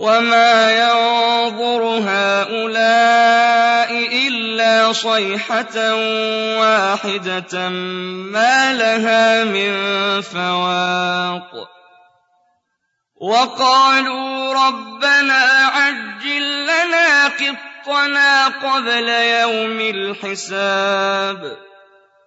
وما ينظر هؤلاء إلا صيحة واحدة ما لها من فواق وقالوا ربنا عجل لنا قطنا قبل يوم الحساب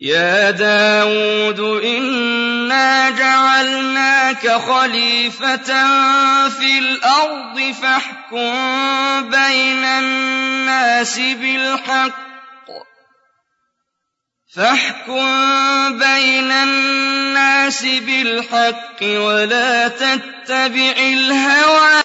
يَا دَاوُودُ إِنَّا جَعَلْنَاكَ خَلِيفَةً فِي الْأَرْضِ فَاحْكُم بَيْنَ النَّاسِ بِالْحَقِّ فاحكم بين الناس بالحق ولا تتبع الهوى